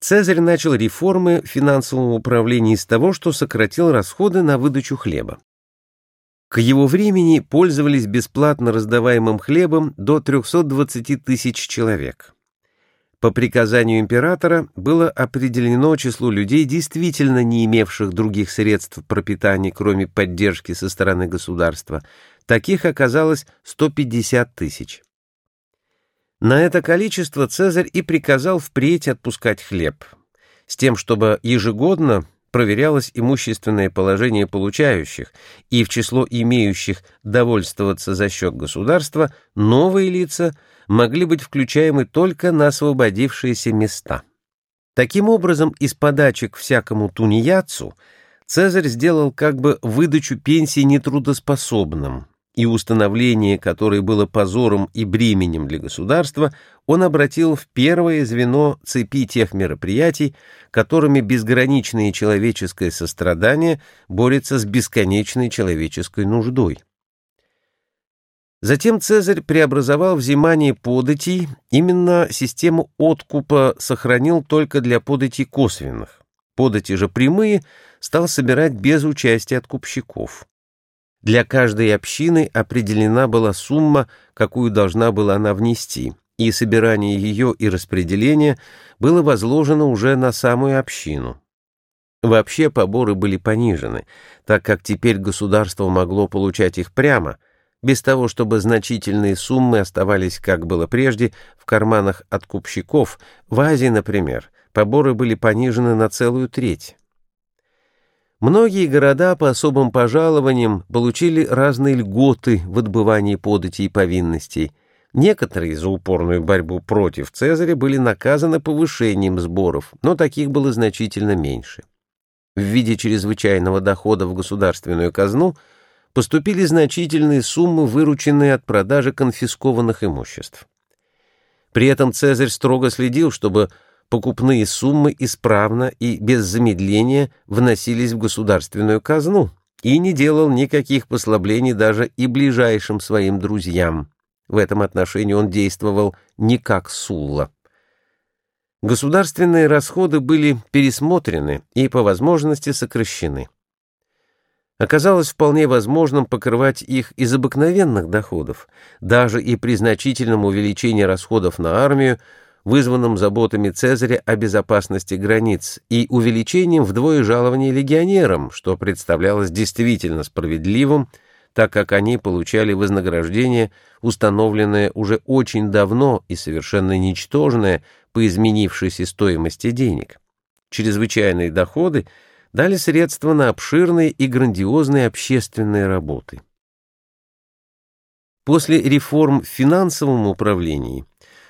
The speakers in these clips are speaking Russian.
Цезарь начал реформы финансового управления с того, что сократил расходы на выдачу хлеба. К его времени пользовались бесплатно раздаваемым хлебом до 320 тысяч человек. По приказанию императора было определено число людей, действительно не имевших других средств пропитания, кроме поддержки со стороны государства. Таких оказалось 150 тысяч. На это количество Цезарь и приказал впредь отпускать хлеб, с тем, чтобы ежегодно проверялось имущественное положение получающих, и в число имеющих довольствоваться за счет государства новые лица могли быть включаемы только на освободившиеся места. Таким образом, из подачек всякому тунеядцу Цезарь сделал как бы выдачу пенсии нетрудоспособным, и установление, которое было позором и бременем для государства, он обратил в первое звено цепи тех мероприятий, которыми безграничное человеческое сострадание борется с бесконечной человеческой нуждой. Затем Цезарь преобразовал взимание податей, именно систему откупа сохранил только для податей косвенных. Подати же прямые стал собирать без участия откупщиков. Для каждой общины определена была сумма, какую должна была она внести, и собирание ее и распределение было возложено уже на самую общину. Вообще поборы были понижены, так как теперь государство могло получать их прямо, без того, чтобы значительные суммы оставались, как было прежде, в карманах откупщиков. В Азии, например, поборы были понижены на целую треть. Многие города по особым пожалованиям получили разные льготы в отбывании податей и повинностей. Некоторые за упорную борьбу против Цезаря были наказаны повышением сборов, но таких было значительно меньше. В виде чрезвычайного дохода в государственную казну поступили значительные суммы, вырученные от продажи конфискованных имуществ. При этом Цезарь строго следил, чтобы покупные суммы исправно и без замедления вносились в государственную казну и не делал никаких послаблений даже и ближайшим своим друзьям. В этом отношении он действовал не как Сулла. Государственные расходы были пересмотрены и по возможности сокращены. Оказалось вполне возможным покрывать их из обыкновенных доходов, даже и при значительном увеличении расходов на армию вызванным заботами Цезаря о безопасности границ и увеличением вдвое жалований легионерам, что представлялось действительно справедливым, так как они получали вознаграждение, установленное уже очень давно и совершенно ничтожное по изменившейся стоимости денег. Чрезвычайные доходы дали средства на обширные и грандиозные общественные работы. После реформ в финансовом управлении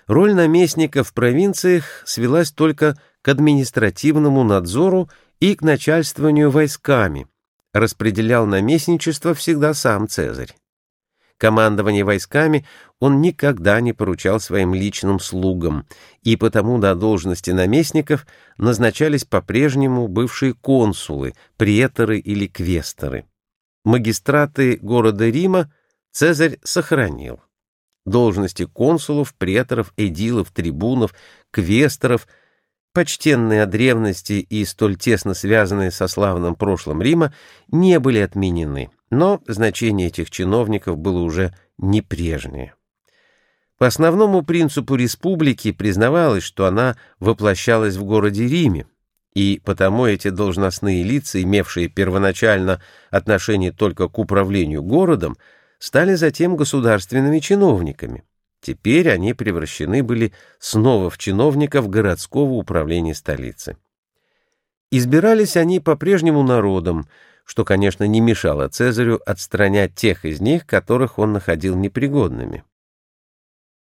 Роль наместника в провинциях свелась только к административному надзору и к начальствованию войсками. Распределял наместничество всегда сам Цезарь. Командование войсками он никогда не поручал своим личным слугам, и потому до должности наместников назначались по-прежнему бывшие консулы, преторы или квесторы. Магистраты города Рима Цезарь сохранил должности консулов, преторов, эдилов, трибунов, квесторов, почтенные от древности и столь тесно связанные со славным прошлым Рима, не были отменены, но значение этих чиновников было уже не прежнее. По основному принципу республики признавалось, что она воплощалась в городе Риме, и потому эти должностные лица, имевшие первоначально отношение только к управлению городом, стали затем государственными чиновниками. Теперь они превращены были снова в чиновников городского управления столицы. Избирались они по-прежнему народом, что, конечно, не мешало Цезарю отстранять тех из них, которых он находил непригодными.